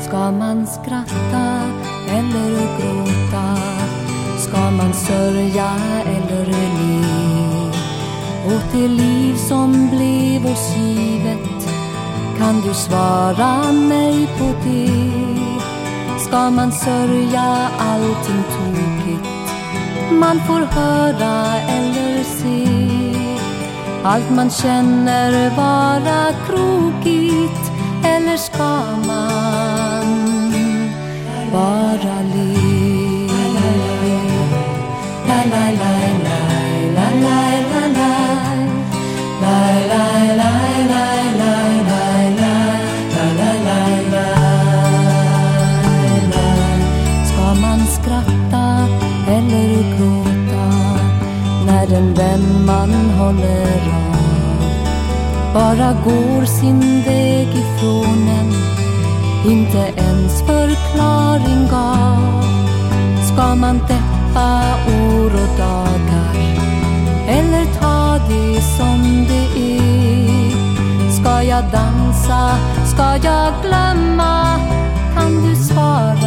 Ska man skratta eller gråta? Ska man sörja eller le? Åt det liv som blev oss givet kan du svara mig på det? Ska man sörja allting tokigt man får höra eller se? Allt man känner vara krokigt eller ska man en man håller av bara går sin väg ifrån en. Inte ens förklaring gav. Ska man deppa år och dagar? Eller ta det som det är? Ska jag dansa, ska jag glömma? Kan du svara?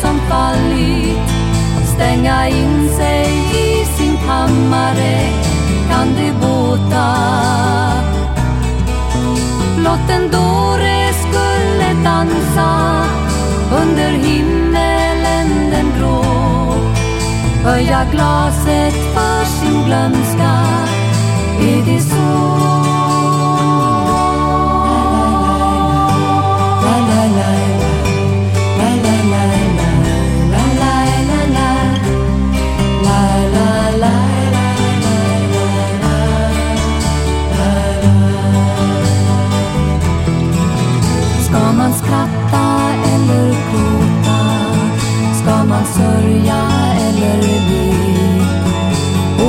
Som fallit. Stänga in sig i sin kammare kan det båta. Blott en dåre skulle dansa under himmelen den grå. Höja glaset för sin glömska Är det så?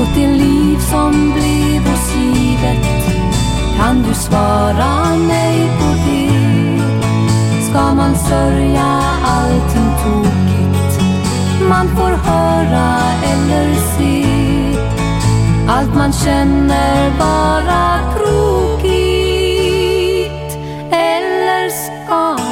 Åt det liv som blev oss givet Kan du svara mig på det? Ska man sörja allting tokigt man får höra eller se? Allt man känner bara krokigt Eller ska